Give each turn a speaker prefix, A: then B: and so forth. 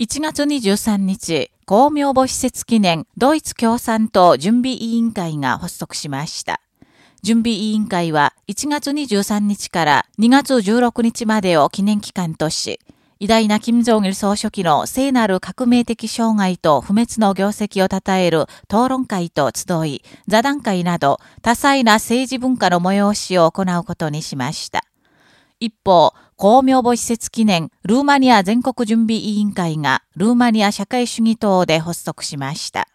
A: 1月23日、公明母施設記念ドイツ共産党準備委員会が発足しました。準備委員会は1月23日から2月16日までを記念期間とし、偉大な金正日総書記の聖なる革命的障害と不滅の業績を称える討論会と集い、座談会など多彩な政治文化の催しを行うことにしました。一方、公明母施設記念ルーマニア全国準備委員会がルーマニア社会主義党で発足しました。